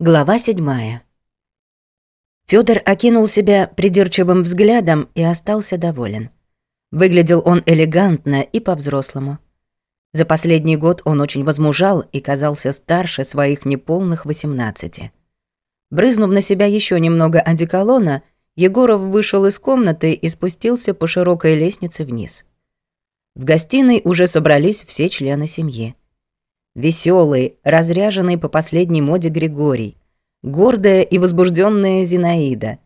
Глава седьмая. Фёдор окинул себя придирчивым взглядом и остался доволен. Выглядел он элегантно и по-взрослому. За последний год он очень возмужал и казался старше своих неполных 18. Брызнув на себя еще немного одеколона, Егоров вышел из комнаты и спустился по широкой лестнице вниз. В гостиной уже собрались все члены семьи – Веселый, разряженный по последней моде Григорий. Гордая и возбужденная Зинаида.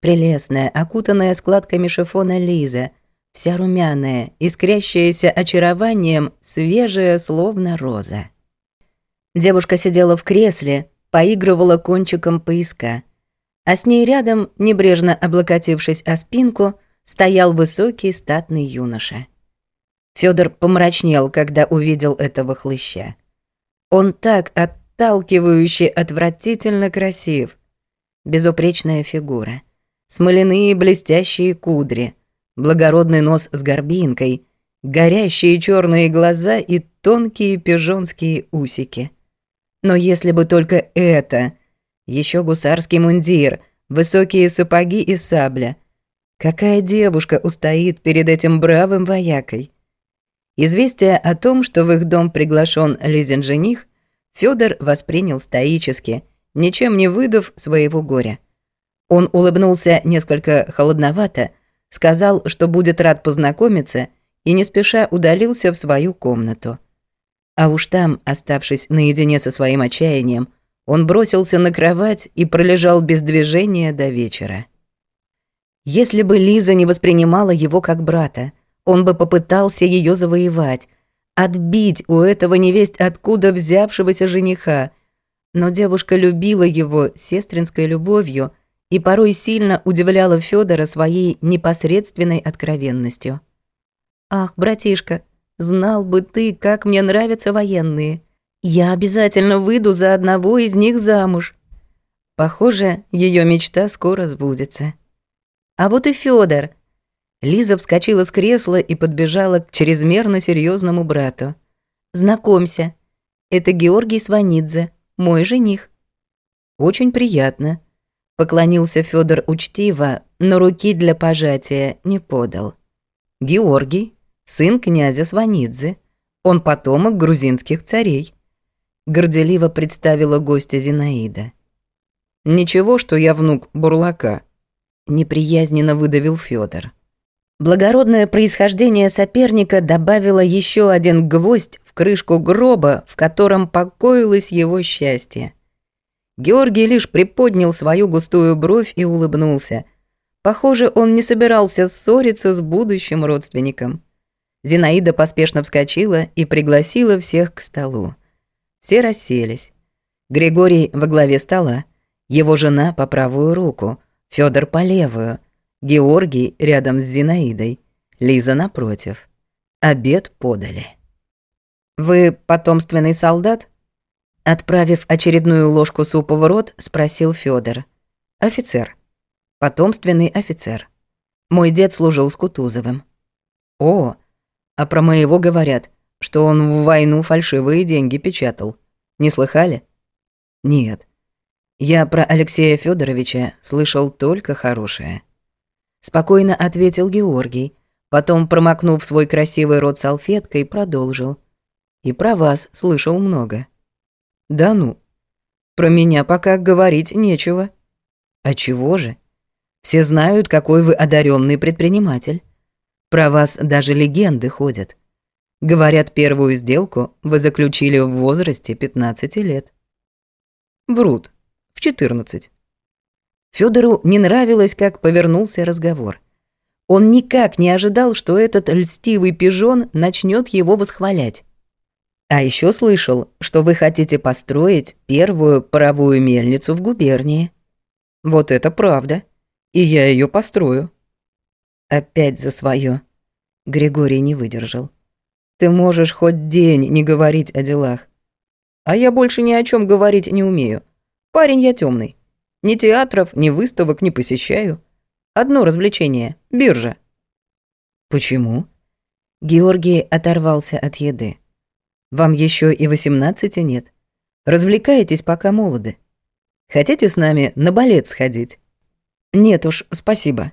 Прелестная, окутанная складками шифона Лиза. Вся румяная, искрящаяся очарованием, свежая, словно роза. Девушка сидела в кресле, поигрывала кончиком поиска. А с ней рядом, небрежно облокотившись о спинку, стоял высокий статный юноша. Фёдор помрачнел, когда увидел этого хлыща. Он так отталкивающе отвратительно красив. Безупречная фигура. Смоляные блестящие кудри. Благородный нос с горбинкой. Горящие черные глаза и тонкие пижонские усики. Но если бы только это... еще гусарский мундир, высокие сапоги и сабля. Какая девушка устоит перед этим бравым воякой? Известие о том, что в их дом приглашен Лизин жених, Федор воспринял стоически, ничем не выдав своего горя. Он улыбнулся несколько холодновато, сказал, что будет рад познакомиться, и не спеша удалился в свою комнату. А уж там, оставшись наедине со своим отчаянием, он бросился на кровать и пролежал без движения до вечера. Если бы Лиза не воспринимала его как брата, он бы попытался ее завоевать, отбить у этого невесть откуда взявшегося жениха. Но девушка любила его сестринской любовью и порой сильно удивляла Федора своей непосредственной откровенностью. «Ах, братишка, знал бы ты, как мне нравятся военные. Я обязательно выйду за одного из них замуж». Похоже, ее мечта скоро сбудется. А вот и Федор – Лиза вскочила с кресла и подбежала к чрезмерно серьезному брату. «Знакомься, это Георгий Сванидзе, мой жених». «Очень приятно», — поклонился Федор учтиво, но руки для пожатия не подал. «Георгий, сын князя Сванидзе, он потомок грузинских царей», — горделиво представила гостя Зинаида. «Ничего, что я внук Бурлака», — неприязненно выдавил Федор. Благородное происхождение соперника добавило еще один гвоздь в крышку гроба, в котором покоилось его счастье. Георгий лишь приподнял свою густую бровь и улыбнулся. Похоже, он не собирался ссориться с будущим родственником. Зинаида поспешно вскочила и пригласила всех к столу. Все расселись. Григорий во главе стола, его жена по правую руку, Фёдор по левую – Георгий рядом с Зинаидой, Лиза напротив. Обед подали. «Вы потомственный солдат?» Отправив очередную ложку супа в рот, спросил Федор. «Офицер. Потомственный офицер. Мой дед служил с Кутузовым». «О, а про моего говорят, что он в войну фальшивые деньги печатал. Не слыхали?» «Нет. Я про Алексея Федоровича слышал только хорошее». Спокойно ответил Георгий, потом, промокнув свой красивый рот салфеткой, продолжил. И про вас слышал много. Да ну. Про меня пока говорить нечего. А чего же? Все знают, какой вы одаренный предприниматель. Про вас даже легенды ходят. Говорят, первую сделку вы заключили в возрасте 15 лет. Врут. В 14. Федору не нравилось, как повернулся разговор. Он никак не ожидал, что этот льстивый пижон начнет его восхвалять. А еще слышал, что вы хотите построить первую паровую мельницу в губернии. Вот это правда. И я ее построю. Опять за свое. Григорий не выдержал. Ты можешь хоть день не говорить о делах. А я больше ни о чем говорить не умею. Парень я темный. Ни театров, ни выставок не посещаю. Одно развлечение — биржа». «Почему?» Георгий оторвался от еды. «Вам еще и восемнадцати нет. Развлекаетесь, пока молоды. Хотите с нами на балет сходить?» «Нет уж, спасибо».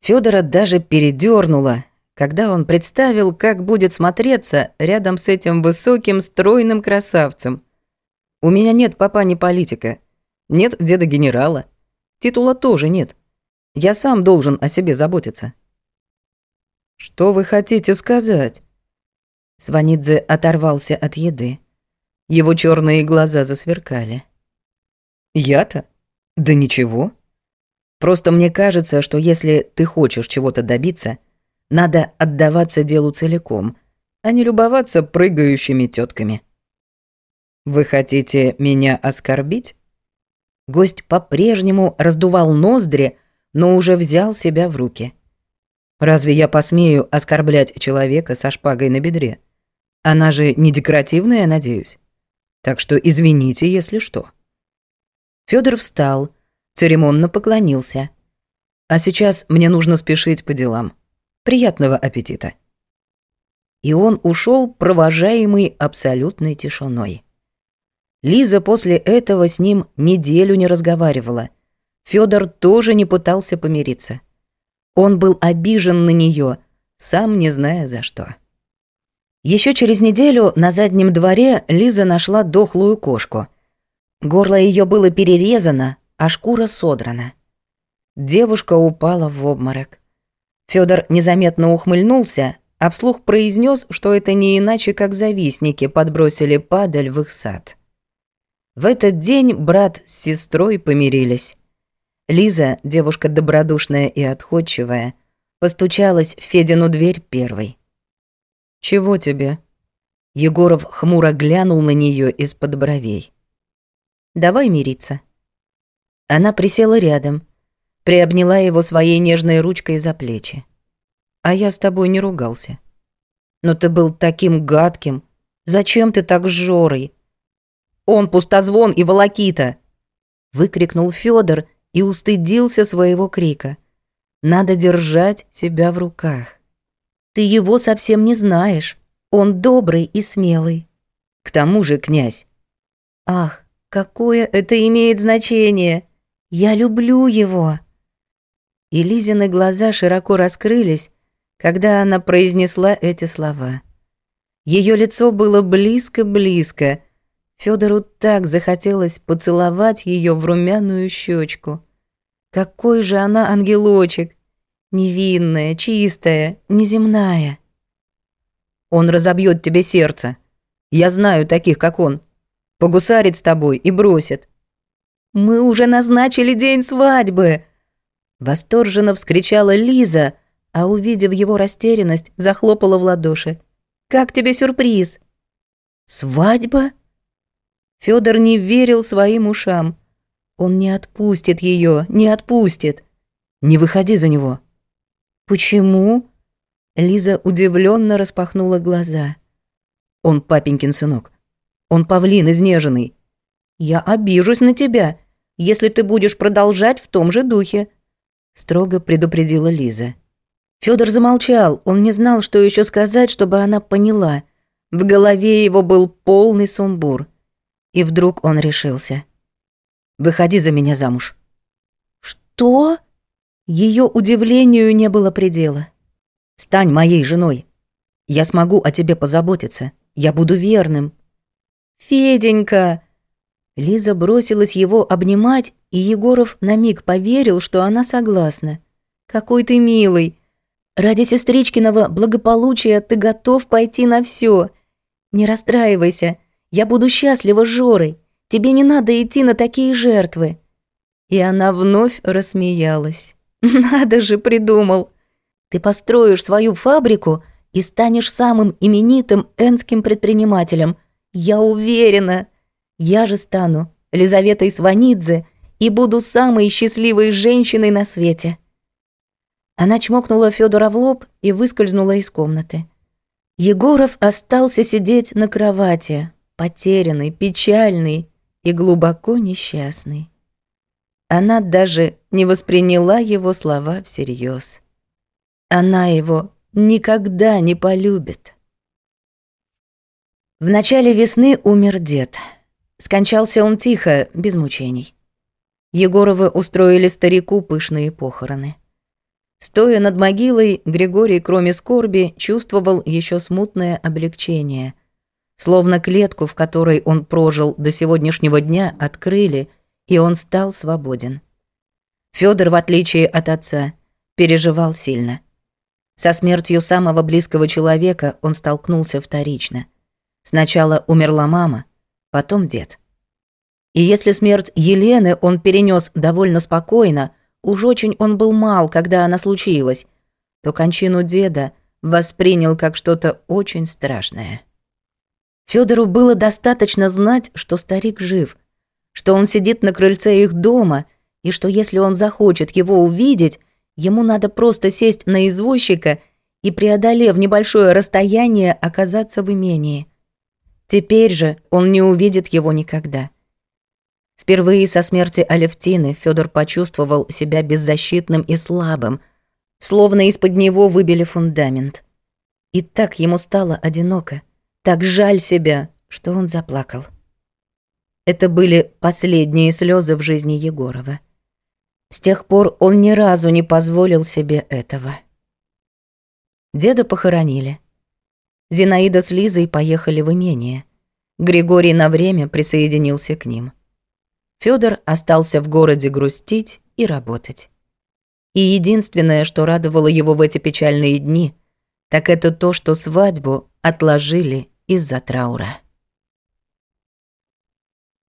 Федора даже передернуло, когда он представил, как будет смотреться рядом с этим высоким, стройным красавцем. «У меня нет папа не политика», нет деда генерала. Титула тоже нет. Я сам должен о себе заботиться. Что вы хотите сказать? Сванидзе оторвался от еды. Его черные глаза засверкали. Я-то? Да ничего. Просто мне кажется, что если ты хочешь чего-то добиться, надо отдаваться делу целиком, а не любоваться прыгающими тетками. Вы хотите меня оскорбить? Гость по-прежнему раздувал ноздри, но уже взял себя в руки. «Разве я посмею оскорблять человека со шпагой на бедре? Она же не декоративная, надеюсь. Так что извините, если что». Федор встал, церемонно поклонился. «А сейчас мне нужно спешить по делам. Приятного аппетита!» И он ушел, провожаемый абсолютной тишиной. Лиза после этого с ним неделю не разговаривала. Федор тоже не пытался помириться. Он был обижен на нее, сам не зная за что. Еще через неделю на заднем дворе Лиза нашла дохлую кошку. Горло ее было перерезано, а шкура содрана. Девушка упала в обморок. Федор незаметно ухмыльнулся, а вслух произнес, что это не иначе, как завистники подбросили падаль в их сад. В этот день брат с сестрой помирились. Лиза, девушка добродушная и отходчивая, постучалась в Федину дверь первой. «Чего тебе?» Егоров хмуро глянул на нее из-под бровей. «Давай мириться». Она присела рядом, приобняла его своей нежной ручкой за плечи. «А я с тобой не ругался. Но ты был таким гадким. Зачем ты так жорой? Он пустозвон и волокита!» Выкрикнул Федор и устыдился своего крика. «Надо держать себя в руках. Ты его совсем не знаешь. Он добрый и смелый. К тому же, князь...» «Ах, какое это имеет значение! Я люблю его!» И Лизины глаза широко раскрылись, когда она произнесла эти слова. Ее лицо было близко-близко, Федору так захотелось поцеловать ее в румяную щечку. Какой же она ангелочек! Невинная, чистая, неземная. Он разобьет тебе сердце. Я знаю таких, как он. Погусарит с тобой и бросит. Мы уже назначили день свадьбы! Восторженно вскричала Лиза, а увидев его растерянность, захлопала в ладоши. Как тебе сюрприз? Свадьба? Федор не верил своим ушам. Он не отпустит ее, не отпустит. Не выходи за него. Почему? Лиза удивленно распахнула глаза. Он папенькин сынок. Он павлин изнеженный. Я обижусь на тебя, если ты будешь продолжать в том же духе, строго предупредила Лиза. Федор замолчал, он не знал, что еще сказать, чтобы она поняла. В голове его был полный сумбур. И вдруг он решился. «Выходи за меня замуж». «Что?» Ее удивлению не было предела. «Стань моей женой. Я смогу о тебе позаботиться. Я буду верным». «Феденька!» Лиза бросилась его обнимать, и Егоров на миг поверил, что она согласна. «Какой ты милый! Ради сестричкиного благополучия ты готов пойти на все. Не расстраивайся, я буду счастлива с Жорой. Тебе не надо идти на такие жертвы». И она вновь рассмеялась. «Надо же, придумал! Ты построишь свою фабрику и станешь самым именитым энским предпринимателем. Я уверена. Я же стану Лизаветой Сванидзе и буду самой счастливой женщиной на свете». Она чмокнула Федора в лоб и выскользнула из комнаты. Егоров остался сидеть на кровати, потерянный, печальный и глубоко несчастный. Она даже не восприняла его слова всерьез. Она его никогда не полюбит. В начале весны умер дед. Скончался он тихо, без мучений. Егоровы устроили старику пышные похороны. Стоя над могилой, Григорий, кроме скорби, чувствовал еще смутное облегчение, Словно клетку, в которой он прожил до сегодняшнего дня, открыли, и он стал свободен. Фёдор, в отличие от отца, переживал сильно. Со смертью самого близкого человека он столкнулся вторично. Сначала умерла мама, потом дед. И если смерть Елены он перенес довольно спокойно, уж очень он был мал, когда она случилась, то кончину деда воспринял как что-то очень страшное. Федору было достаточно знать, что старик жив, что он сидит на крыльце их дома, и что если он захочет его увидеть, ему надо просто сесть на извозчика и, преодолев небольшое расстояние, оказаться в имении. Теперь же он не увидит его никогда. Впервые со смерти Алевтины Федор почувствовал себя беззащитным и слабым, словно из-под него выбили фундамент. И так ему стало одиноко — так жаль себя, что он заплакал. Это были последние слезы в жизни Егорова. С тех пор он ни разу не позволил себе этого. Деда похоронили. Зинаида с Лизой поехали в имение. Григорий на время присоединился к ним. Фёдор остался в городе грустить и работать. И единственное, что радовало его в эти печальные дни – так это то, что свадьбу отложили из-за траура.